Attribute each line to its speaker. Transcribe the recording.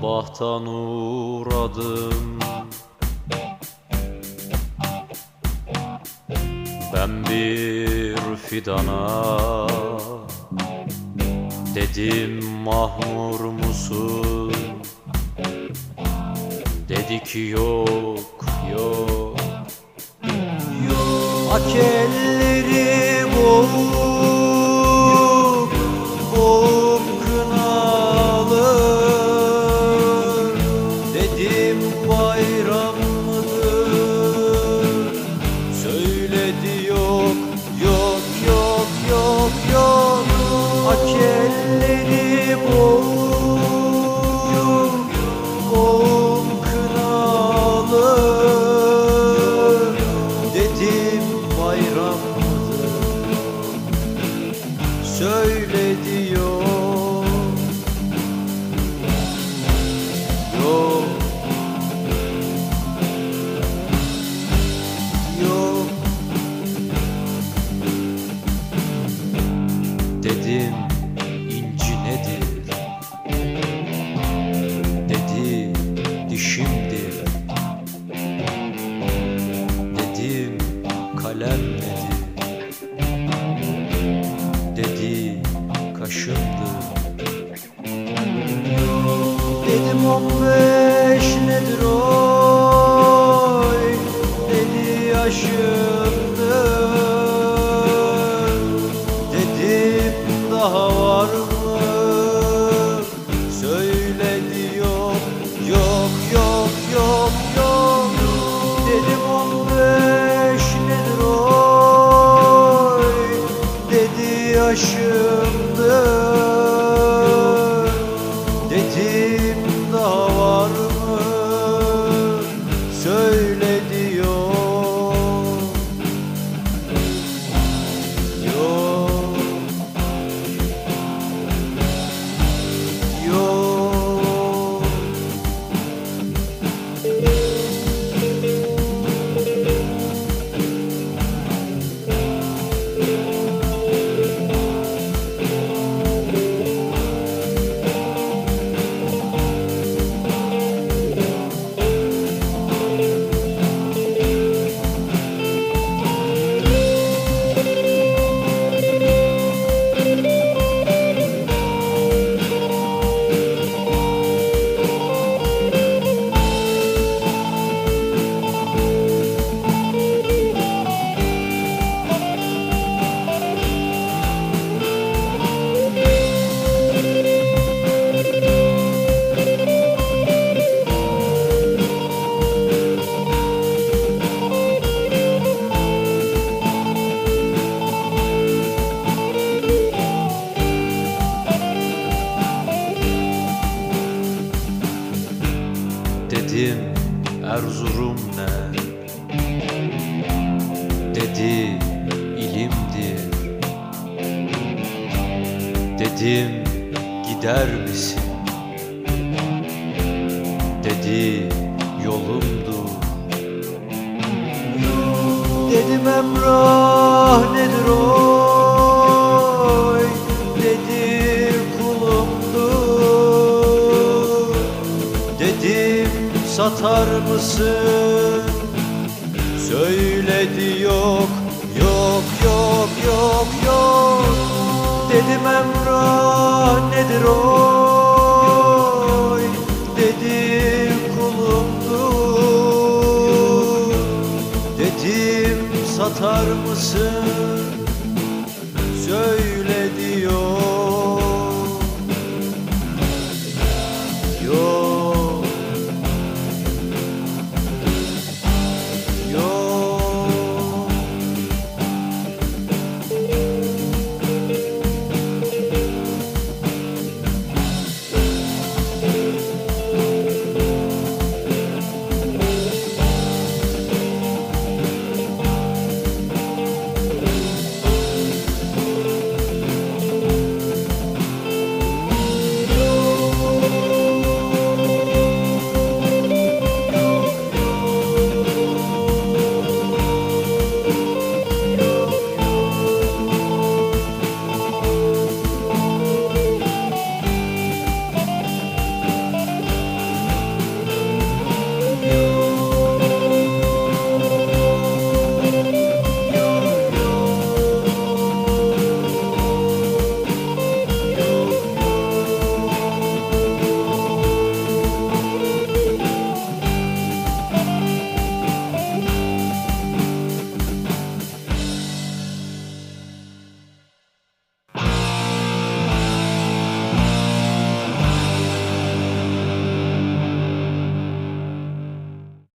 Speaker 1: Sabahtan uğradım. Ben bir fidana Dedim mahmur musun? Dedi ki yok yok. Yok Ak Dedim inci nedir? Dedi dişimdir. Dedim kalem nedir? Dedi kaşımdır. Dedim on beş nedir oy? Dedi yaşımdır Dedim Erzurum ne? Dedi ilimdir Dedim gider misin? Dedi yolumdur Dedim Emrah satar mısın? Söyledi yok Yok yok yok yok. Dedim Emrah nedir oy